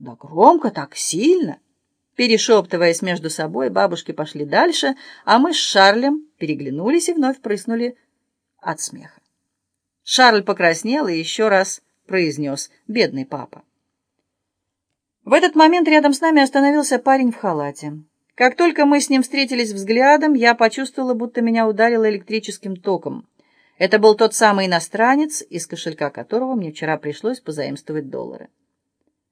Да громко, так сильно. Перешептываясь между собой, бабушки пошли дальше, а мы с Шарлем переглянулись и вновь прыснули от смеха. Шарль покраснел и еще раз произнес «бедный папа». В этот момент рядом с нами остановился парень в халате. Как только мы с ним встретились взглядом, я почувствовала, будто меня ударило электрическим током. Это был тот самый иностранец, из кошелька которого мне вчера пришлось позаимствовать доллары.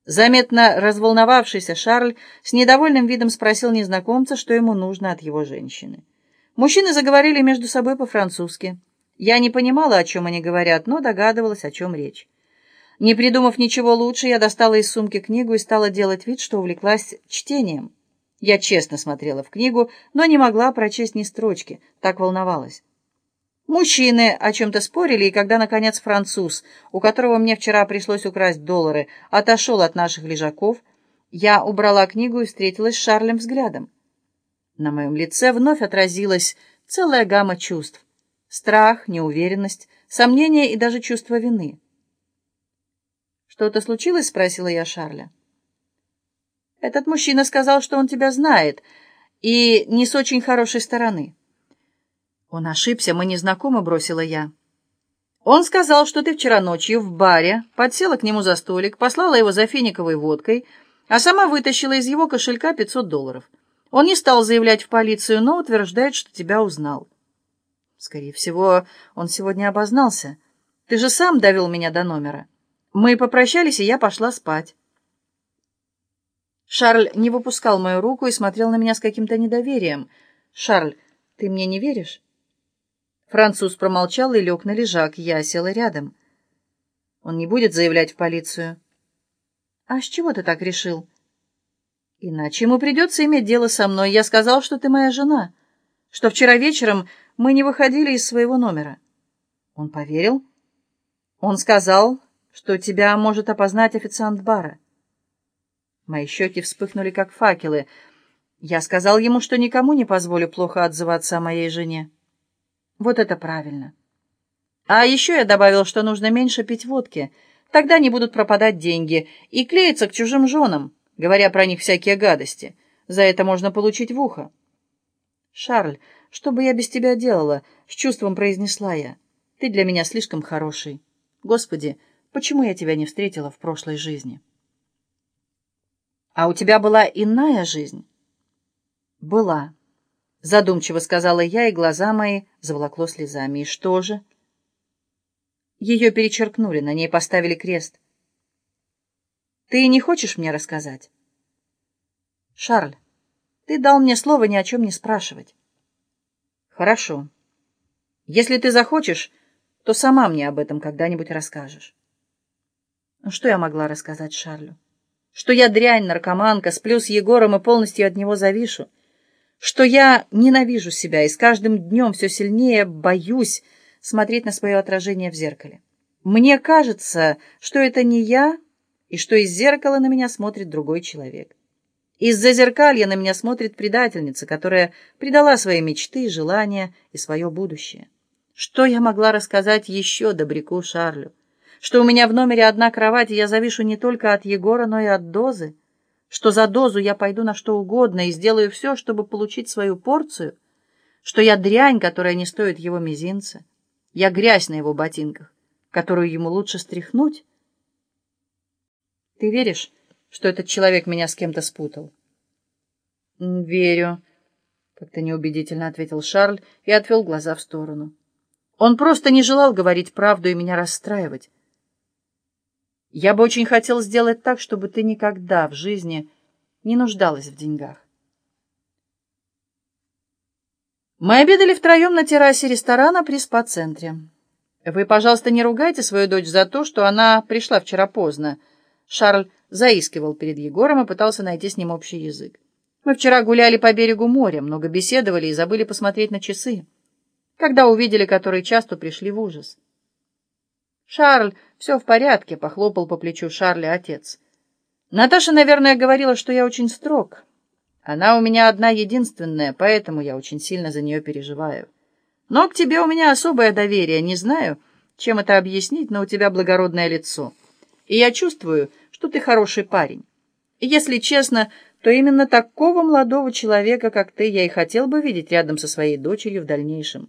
Заметно разволновавшийся Шарль с недовольным видом спросил незнакомца, что ему нужно от его женщины. Мужчины заговорили между собой по-французски. Я не понимала, о чем они говорят, но догадывалась, о чем речь. Не придумав ничего лучше, я достала из сумки книгу и стала делать вид, что увлеклась чтением. Я честно смотрела в книгу, но не могла прочесть ни строчки, так волновалась. Мужчины о чем-то спорили, и когда, наконец, француз, у которого мне вчера пришлось украсть доллары, отошел от наших лежаков, я убрала книгу и встретилась с Шарлем взглядом. На моем лице вновь отразилась целая гамма чувств. Страх, неуверенность, сомнение и даже чувство вины. «Что-то случилось?» — спросила я Шарля. «Этот мужчина сказал, что он тебя знает, и не с очень хорошей стороны». «Он ошибся, мы не знакомы», — бросила я. «Он сказал, что ты вчера ночью в баре подсела к нему за столик, послала его за финиковой водкой, а сама вытащила из его кошелька 500 долларов. Он не стал заявлять в полицию, но утверждает, что тебя узнал». «Скорее всего, он сегодня обознался. Ты же сам довел меня до номера». Мы попрощались, и я пошла спать. Шарль не выпускал мою руку и смотрел на меня с каким-то недоверием. «Шарль, ты мне не веришь?» Француз промолчал и лег на лежак. Я села рядом. «Он не будет заявлять в полицию». «А с чего ты так решил?» «Иначе ему придется иметь дело со мной. Я сказал, что ты моя жена, что вчера вечером мы не выходили из своего номера». Он поверил. Он сказал, что тебя может опознать официант бара. Мои щеки вспыхнули, как факелы. Я сказал ему, что никому не позволю плохо отзываться о моей жене. Вот это правильно. А еще я добавил, что нужно меньше пить водки. Тогда не будут пропадать деньги и клеиться к чужим женам, говоря про них всякие гадости. За это можно получить в ухо. «Шарль, что бы я без тебя делала?» — с чувством произнесла я. «Ты для меня слишком хороший. Господи, Почему я тебя не встретила в прошлой жизни? А у тебя была иная жизнь? Была, задумчиво сказала я, и глаза мои заволокло слезами. И что же? Ее перечеркнули, на ней поставили крест. Ты не хочешь мне рассказать? Шарль, ты дал мне слово ни о чем не спрашивать. Хорошо. Если ты захочешь, то сама мне об этом когда-нибудь расскажешь. Ну что я могла рассказать Шарлю? Что я дрянь, наркоманка, сплю с Егором и полностью от него завишу. Что я ненавижу себя и с каждым днем все сильнее боюсь смотреть на свое отражение в зеркале. Мне кажется, что это не я, и что из зеркала на меня смотрит другой человек. Из-за зеркалья на меня смотрит предательница, которая предала свои мечты, желания и свое будущее. Что я могла рассказать еще добряку Шарлю? что у меня в номере одна кровать, и я завишу не только от Егора, но и от дозы, что за дозу я пойду на что угодно и сделаю все, чтобы получить свою порцию, что я дрянь, которая не стоит его мизинца, я грязь на его ботинках, которую ему лучше стряхнуть. Ты веришь, что этот человек меня с кем-то спутал? Верю, как-то неубедительно ответил Шарль и отвел глаза в сторону. Он просто не желал говорить правду и меня расстраивать. Я бы очень хотел сделать так, чтобы ты никогда в жизни не нуждалась в деньгах. Мы обедали втроем на террасе ресторана при спа-центре. Вы, пожалуйста, не ругайте свою дочь за то, что она пришла вчера поздно. Шарль заискивал перед Егором и пытался найти с ним общий язык. Мы вчера гуляли по берегу моря, много беседовали и забыли посмотреть на часы. Когда увидели который час, то пришли в ужас. Шарль «Все в порядке», — похлопал по плечу Шарля отец. «Наташа, наверное, говорила, что я очень строг. Она у меня одна единственная, поэтому я очень сильно за нее переживаю. Но к тебе у меня особое доверие, не знаю, чем это объяснить, но у тебя благородное лицо. И я чувствую, что ты хороший парень. Если честно, то именно такого молодого человека, как ты, я и хотел бы видеть рядом со своей дочерью в дальнейшем.